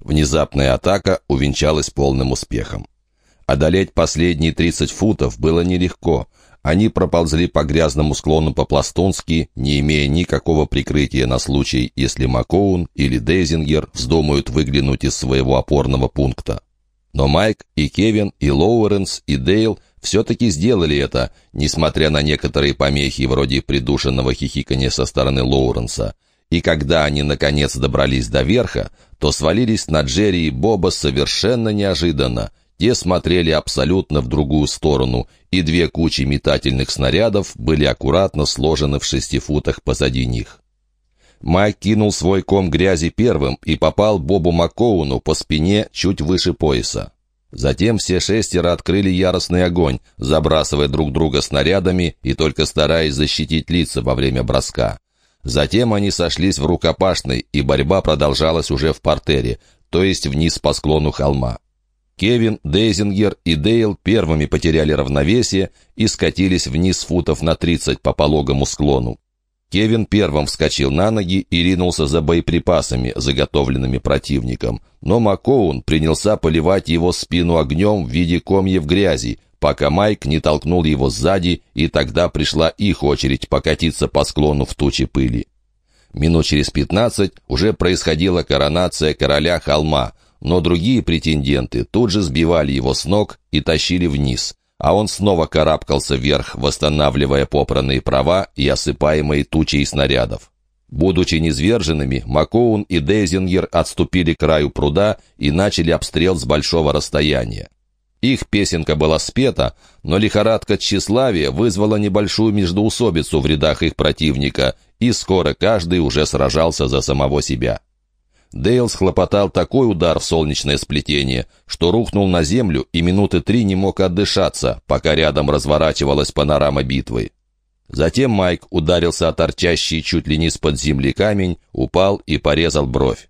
Внезапная атака увенчалась полным успехом. Одолеть последние 30 футов было нелегко. Они проползли по грязному склону по-пластунски, не имея никакого прикрытия на случай, если Макоун или Дейзингер вздумают выглянуть из своего опорного пункта. Но Майк и Кевин и Лоуренс и Дейл все-таки сделали это, несмотря на некоторые помехи вроде придушенного хихикания со стороны Лоуренса. И когда они наконец добрались до верха, то свалились на Джерри и Боба совершенно неожиданно. Те смотрели абсолютно в другую сторону, и две кучи метательных снарядов были аккуратно сложены в шести футах позади них. Майк кинул свой ком грязи первым и попал Бобу Маккоуну по спине чуть выше пояса. Затем все шестеро открыли яростный огонь, забрасывая друг друга снарядами и только стараясь защитить лица во время броска. Затем они сошлись в рукопашной, и борьба продолжалась уже в портере, то есть вниз по склону холма. Кевин, Дейзингер и Дейл первыми потеряли равновесие и скатились вниз футов на 30 по пологому склону. Кевин первым вскочил на ноги и ринулся за боеприпасами, заготовленными противником. Но Макоун принялся поливать его спину огнем в виде комьев грязи, пока Майк не толкнул его сзади, и тогда пришла их очередь покатиться по склону в туче пыли. Минут через пятнадцать уже происходила коронация короля холма — но другие претенденты тут же сбивали его с ног и тащили вниз, а он снова карабкался вверх, восстанавливая попранные права и осыпаемые тучей снарядов. Будучи низверженными, Макоун и Дейзингер отступили к краю пруда и начали обстрел с большого расстояния. Их песенка была спета, но лихорадка тщеславия вызвала небольшую междоусобицу в рядах их противника, и скоро каждый уже сражался за самого себя. Дейл схлопотал такой удар в солнечное сплетение, что рухнул на землю и минуты три не мог отдышаться, пока рядом разворачивалась панорама битвы. Затем Майк ударился о торчащий чуть ли не из-под земли камень, упал и порезал бровь.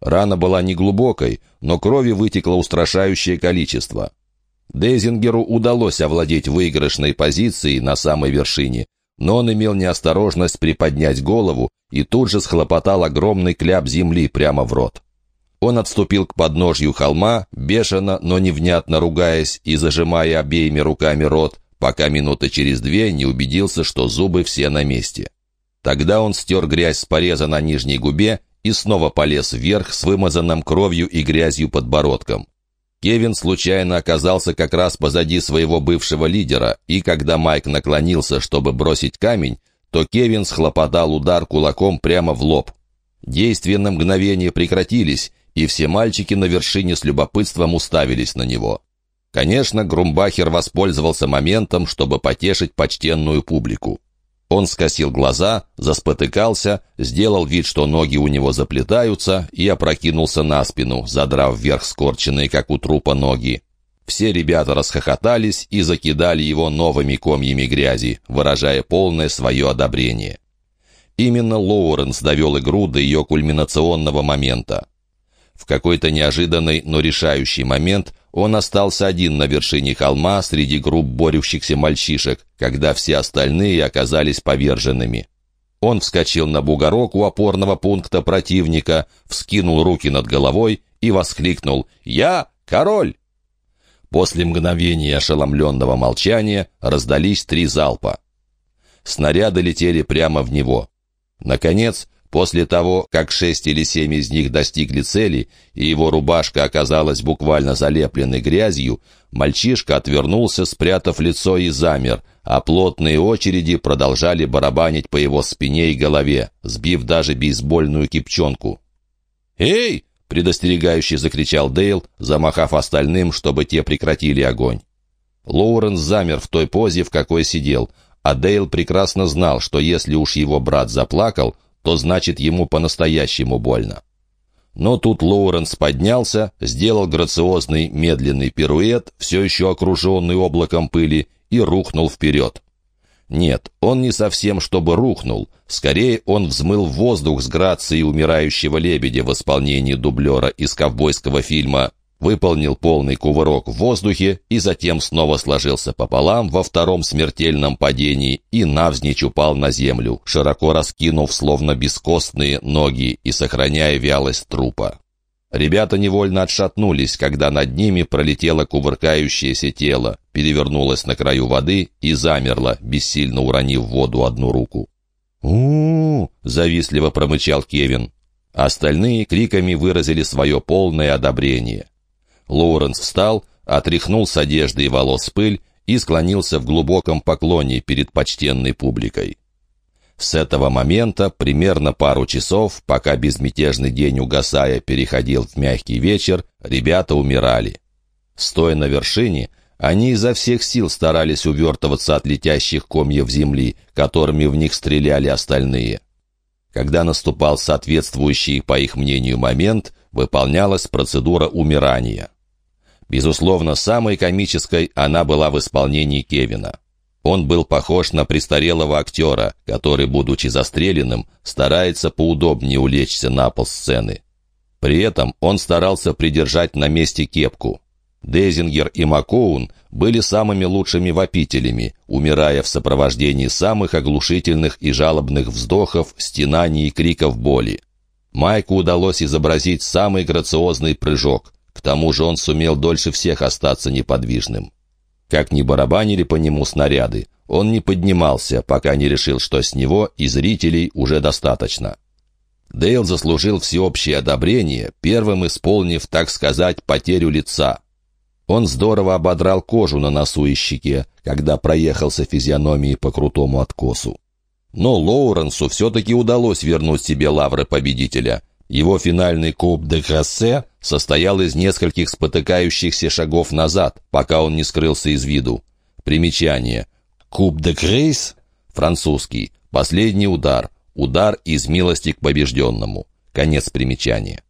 Рана была неглубокой, но крови вытекло устрашающее количество. Дейзингеру удалось овладеть выигрышной позицией на самой вершине, но он имел неосторожность приподнять голову и тут же схлопотал огромный кляп земли прямо в рот. Он отступил к подножью холма, бешено, но невнятно ругаясь и зажимая обеими руками рот, пока минуты через две не убедился, что зубы все на месте. Тогда он стер грязь с пореза на нижней губе и снова полез вверх с вымазанным кровью и грязью подбородком. Кевин случайно оказался как раз позади своего бывшего лидера, и когда Майк наклонился, чтобы бросить камень, то Кевин схлопотал удар кулаком прямо в лоб. Действия на мгновение прекратились, и все мальчики на вершине с любопытством уставились на него. Конечно, Грумбахер воспользовался моментом, чтобы потешить почтенную публику. Он скосил глаза, заспотыкался, сделал вид, что ноги у него заплетаются, и опрокинулся на спину, задрав вверх скорченные, как у трупа, ноги. Все ребята расхохотались и закидали его новыми комьями грязи, выражая полное свое одобрение. Именно Лоуренс довел игру до ее кульминационного момента. В какой-то неожиданный, но решающий момент он остался один на вершине холма среди групп борющихся мальчишек, когда все остальные оказались поверженными. Он вскочил на бугорок у опорного пункта противника, вскинул руки над головой и воскликнул «Я король!». После мгновения ошеломленного молчания раздались три залпа. Снаряды летели прямо в него. Наконец, После того, как шесть или семь из них достигли цели, и его рубашка оказалась буквально залепленной грязью, мальчишка отвернулся, спрятав лицо и замер, а плотные очереди продолжали барабанить по его спине и голове, сбив даже бейсбольную кипчонку. «Эй!» — предостерегающе закричал Дейл, замахав остальным, чтобы те прекратили огонь. Лоуренс замер в той позе, в какой сидел, а Дейл прекрасно знал, что если уж его брат заплакал, то значит ему по-настоящему больно. Но тут Лоуренс поднялся, сделал грациозный медленный пируэт, все еще окруженный облаком пыли, и рухнул вперед. Нет, он не совсем чтобы рухнул. Скорее, он взмыл воздух с грацией умирающего лебедя в исполнении дублера из ковбойского фильма выполнил полный кувырок в воздухе и затем снова сложился пополам во втором смертельном падении и навзничь упал на землю, широко раскинув словно бескостные ноги и сохраняя вялость трупа. Ребята невольно отшатнулись, когда над ними пролетело кувыркающееся тело, перевернулось на краю воды и замерло, бессильно уронив в воду одну руку. у, -у, завистливо промычал Кевин. Остальные криками выразили свое полное одобрение. Лоуренс встал, отряхнул с одежды и волос пыль и склонился в глубоком поклоне перед почтенной публикой. С этого момента примерно пару часов, пока безмятежный день угасая переходил в мягкий вечер, ребята умирали. Стоя на вершине, они изо всех сил старались увертываться от летящих комьев земли, которыми в них стреляли остальные. Когда наступал соответствующий, по их мнению, момент, выполнялась процедура умирания. Безусловно, самой комической она была в исполнении Кевина. Он был похож на престарелого актера, который, будучи застреленным, старается поудобнее улечься на пол сцены. При этом он старался придержать на месте кепку. Дезингер и Макоун были самыми лучшими вопителями, умирая в сопровождении самых оглушительных и жалобных вздохов, стенаний и криков боли. Майку удалось изобразить самый грациозный прыжок. К тому же он сумел дольше всех остаться неподвижным. Как ни барабанили по нему снаряды, он не поднимался, пока не решил, что с него и зрителей уже достаточно. Дейл заслужил всеобщее одобрение, первым исполнив, так сказать, потерю лица. Он здорово ободрал кожу на носу и щеке, когда проехался физиономией по крутому откосу. Но Лоуренсу все-таки удалось вернуть себе лавры победителя. Его финальный куб де Грассе состоял из нескольких спотыкающихся шагов назад, пока он не скрылся из виду. Примечание. Куб де Грейс, французский, последний удар, удар из милости к побежденному. Конец примечания.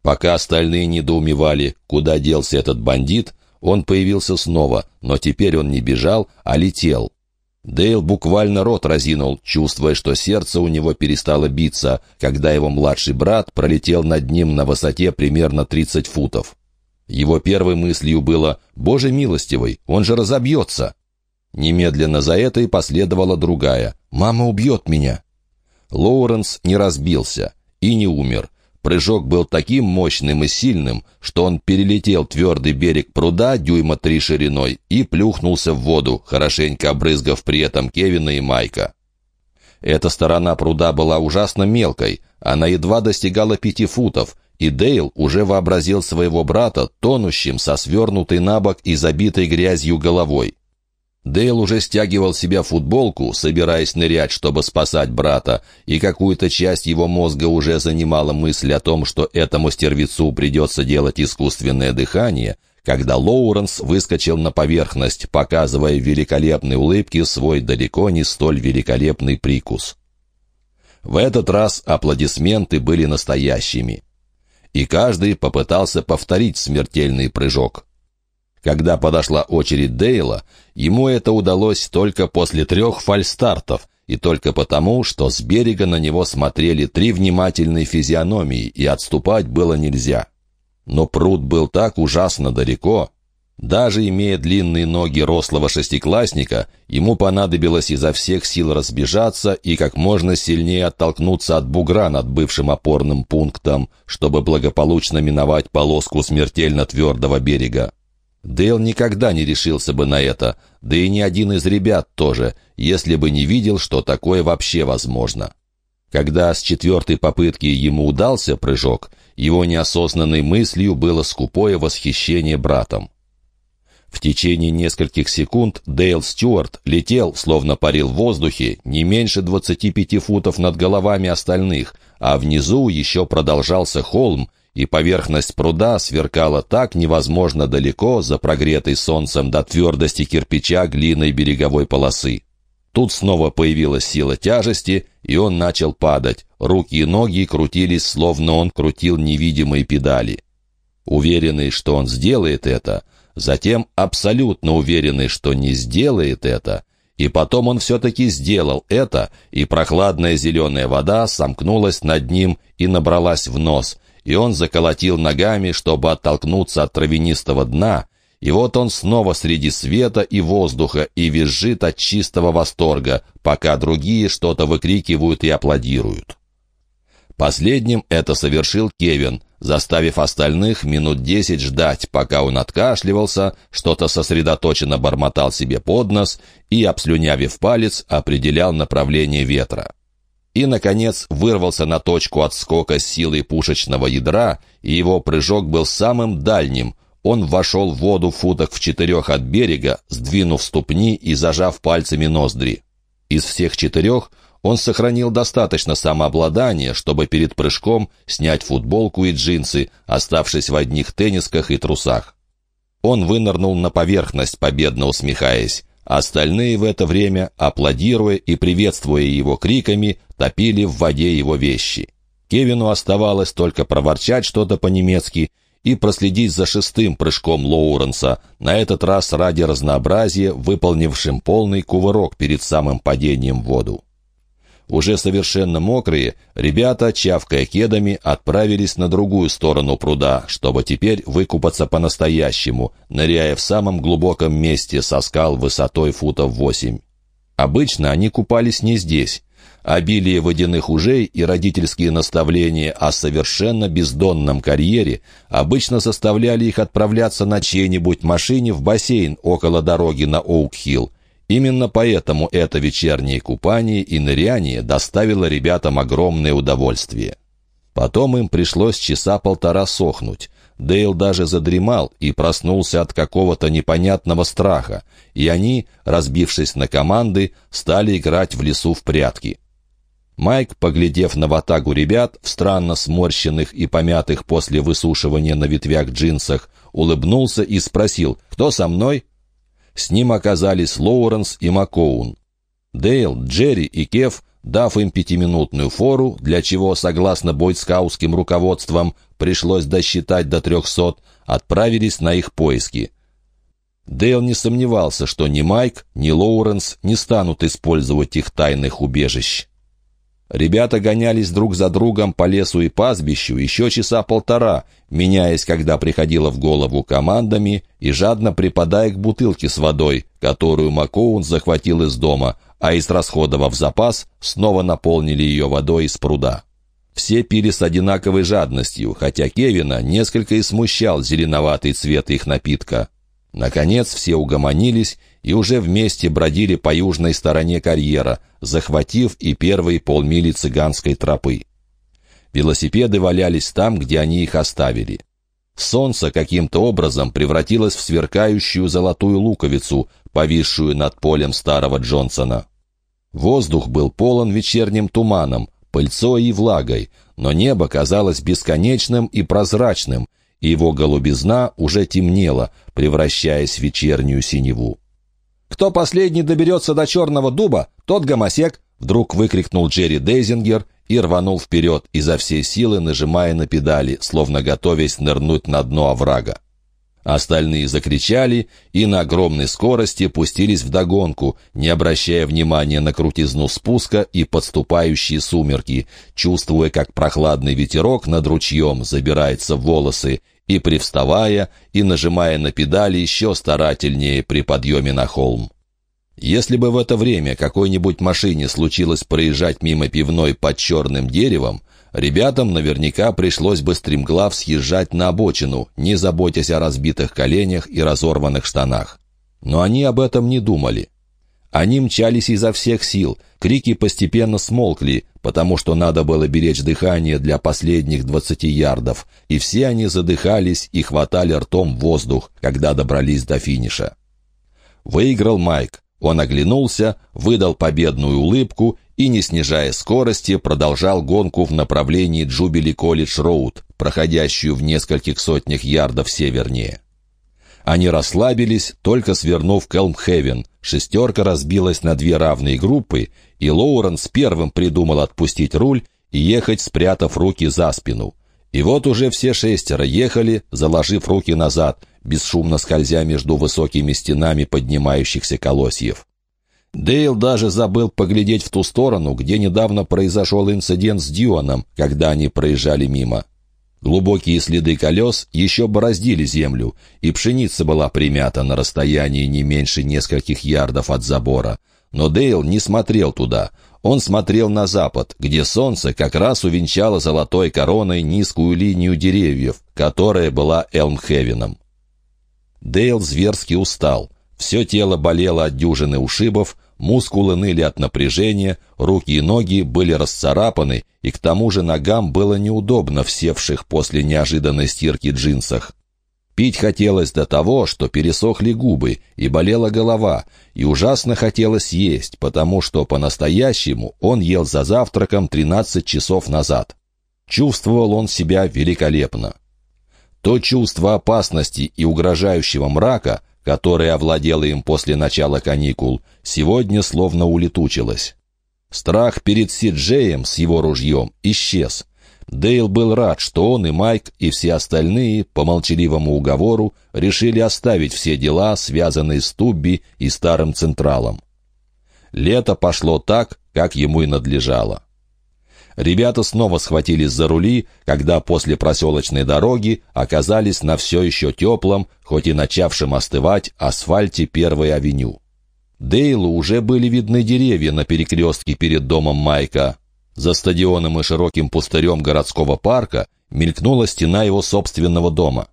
Пока остальные недоумевали, куда делся этот бандит, он появился снова, но теперь он не бежал, а летел. Дейл буквально рот разинул, чувствуя, что сердце у него перестало биться, когда его младший брат пролетел над ним на высоте примерно 30 футов. Его первой мыслью было «Боже милостивый, он же разобьется!» Немедленно за это и последовала другая «Мама убьет меня!» Лоуренс не разбился и не умер, Прыжок был таким мощным и сильным, что он перелетел твердый берег пруда дюйма три шириной и плюхнулся в воду, хорошенько обрызгав при этом Кевина и Майка. Эта сторона пруда была ужасно мелкой, она едва достигала пяти футов, и Дейл уже вообразил своего брата тонущим со свернутой на бок и забитой грязью головой. Дейл уже стягивал себя футболку, собираясь нырять, чтобы спасать брата, и какую-то часть его мозга уже занимала мысль о том, что этому стервецу придется делать искусственное дыхание, когда Лоуренс выскочил на поверхность, показывая в великолепной улыбке свой далеко не столь великолепный прикус. В этот раз аплодисменты были настоящими. И каждый попытался повторить смертельный прыжок. Когда подошла очередь Дейла, ему это удалось только после трех фальстартов, и только потому, что с берега на него смотрели три внимательные физиономии, и отступать было нельзя. Но пруд был так ужасно далеко. Даже имея длинные ноги рослого шестиклассника, ему понадобилось изо всех сил разбежаться и как можно сильнее оттолкнуться от бугра над бывшим опорным пунктом, чтобы благополучно миновать полоску смертельно твердого берега. Дейл никогда не решился бы на это, да и ни один из ребят тоже, если бы не видел, что такое вообще возможно. Когда с четвертой попытки ему удался прыжок, его неосознанной мыслью было скупое восхищение братом. В течение нескольких секунд Дейл Стюарт летел, словно парил в воздухе, не меньше 25 футов над головами остальных, а внизу еще продолжался холм, и поверхность пруда сверкала так невозможно далеко за прогретой солнцем до твердости кирпича глиной береговой полосы. Тут снова появилась сила тяжести, и он начал падать. Руки и ноги крутились, словно он крутил невидимые педали. Уверенный, что он сделает это, затем абсолютно уверенный, что не сделает это, и потом он все-таки сделал это, и прохладная зеленая вода сомкнулась над ним и набралась в нос, и он заколотил ногами, чтобы оттолкнуться от травянистого дна, и вот он снова среди света и воздуха и визжит от чистого восторга, пока другие что-то выкрикивают и аплодируют. Последним это совершил Кевин, заставив остальных минут десять ждать, пока он откашливался, что-то сосредоточенно бормотал себе под нос и, обслюнявив палец, определял направление ветра. И, наконец, вырвался на точку отскока с силой пушечного ядра, и его прыжок был самым дальним. Он вошел в воду в футах в четырех от берега, сдвинув ступни и зажав пальцами ноздри. Из всех четырех он сохранил достаточно самообладания, чтобы перед прыжком снять футболку и джинсы, оставшись в одних теннисках и трусах. Он вынырнул на поверхность, победно усмехаясь. Остальные в это время, аплодируя и приветствуя его криками, топили в воде его вещи. Кевину оставалось только проворчать что-то по-немецки и проследить за шестым прыжком Лоуренса, на этот раз ради разнообразия, выполнившим полный кувырок перед самым падением в воду. Уже совершенно мокрые, ребята, чавкая кедами, отправились на другую сторону пруда, чтобы теперь выкупаться по-настоящему, ныряя в самом глубоком месте со скал высотой футов восемь. Обычно они купались не здесь. Обилие водяных ужей и родительские наставления о совершенно бездонном карьере обычно заставляли их отправляться на чьей-нибудь машине в бассейн около дороги на Оук-Хилл, Именно поэтому это вечернее купание и ныряние доставило ребятам огромное удовольствие. Потом им пришлось часа полтора сохнуть. Дейл даже задремал и проснулся от какого-то непонятного страха, и они, разбившись на команды, стали играть в лесу в прятки. Майк, поглядев на ватагу ребят в странно сморщенных и помятых после высушивания на ветвях джинсах, улыбнулся и спросил «Кто со мной?» С ним оказались Лоуренс и Макоун. Дейл, Джерри и Кеф, дав им пятиминутную фору, для чего, согласно бойскаутским руководствам, пришлось досчитать до трехсот, отправились на их поиски. Дейл не сомневался, что ни Майк, ни Лоуренс не станут использовать их тайных убежищ. Ребята гонялись друг за другом по лесу и пастбищу еще часа полтора, меняясь, когда приходило в голову командами, и жадно припадая к бутылке с водой, которую Макоун захватил из дома, а израсходовав запас, снова наполнили ее водой из пруда. Все пили с одинаковой жадностью, хотя Кевина несколько и смущал зеленоватый цвет их напитка. Наконец все угомонились и уже вместе бродили по южной стороне карьера, захватив и первые полмили цыганской тропы. Велосипеды валялись там, где они их оставили. Солнце каким-то образом превратилось в сверкающую золотую луковицу, повисшую над полем старого Джонсона. Воздух был полон вечерним туманом, пыльцой и влагой, но небо казалось бесконечным и прозрачным, и его голубизна уже темнела, превращаясь в вечернюю синеву. «Кто последний доберется до черного дуба, тот гомосек!» Вдруг выкрикнул Джерри Дейзингер и рванул вперед, изо всей силы нажимая на педали, словно готовясь нырнуть на дно оврага. Остальные закричали и на огромной скорости пустились в догонку, не обращая внимания на крутизну спуска и подступающие сумерки, чувствуя, как прохладный ветерок над ручьем забирается в волосы, и привставая, и нажимая на педали еще старательнее при подъеме на холм. Если бы в это время какой-нибудь машине случилось проезжать мимо пивной под черным деревом, Ребятам наверняка пришлось бы стремглав съезжать на обочину, не заботясь о разбитых коленях и разорванных штанах. Но они об этом не думали. Они мчались изо всех сил, крики постепенно смолкли, потому что надо было беречь дыхание для последних двадцати ярдов, и все они задыхались и хватали ртом воздух, когда добрались до финиша. Выиграл Майк. Он оглянулся, выдал победную улыбку и, не снижая скорости, продолжал гонку в направлении Джубили Колледж Роуд, проходящую в нескольких сотнях ярдов севернее. Они расслабились, только свернув Келмхевен. Шестерка разбилась на две равные группы, и Лоуренс первым придумал отпустить руль и ехать, спрятав руки за спину. И вот уже все шестеро ехали, заложив руки назад, бесшумно скользя между высокими стенами поднимающихся колосьев. Дейл даже забыл поглядеть в ту сторону, где недавно произошел инцидент с Дьюаном, когда они проезжали мимо. Глубокие следы колес еще бороздили землю, и пшеница была примята на расстоянии не меньше нескольких ярдов от забора. Но Дейл не смотрел туда. Он смотрел на запад, где солнце как раз увенчало золотой короной низкую линию деревьев, которая была Элмхевеном. Дейл зверски устал. Все тело болело от дюжины ушибов, мускулы ныли от напряжения, руки и ноги были расцарапаны, и к тому же ногам было неудобно в севших после неожиданной стирки джинсах. Пить хотелось до того, что пересохли губы, и болела голова, и ужасно хотелось есть, потому что по-настоящему он ел за завтраком 13 часов назад. Чувствовал он себя великолепно. То чувство опасности и угрожающего мрака, которое овладело им после начала каникул, сегодня словно улетучилось. Страх перед Сиджеем с его ружьем исчез — Дейл был рад, что он и Майк, и все остальные, по молчаливому уговору, решили оставить все дела, связанные с Тубби и Старым Централом. Лето пошло так, как ему и надлежало. Ребята снова схватились за рули, когда после проселочной дороги оказались на все еще теплом, хоть и начавшем остывать, асфальте Первой авеню. Дейлу уже были видны деревья на перекрестке перед домом Майка, за стадионом и широким пустырем городского парка мелькнула стена его собственного дома.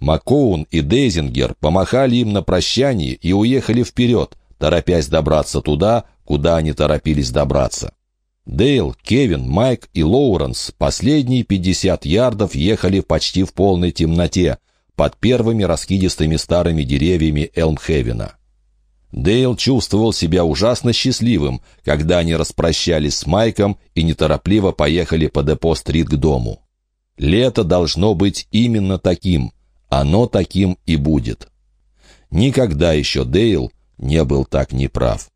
Макоун и Дейзингер помахали им на прощание и уехали вперед, торопясь добраться туда, куда они торопились добраться. Дейл, Кевин, Майк и Лоуренс последние 50 ярдов ехали почти в полной темноте, под первыми раскидистыми старыми деревьями Элмхевена. Дейл чувствовал себя ужасно счастливым, когда они распрощались с Майком и неторопливо поехали по Депо-стрит к дому. Лето должно быть именно таким. Оно таким и будет. Никогда еще Дейл не был так неправ.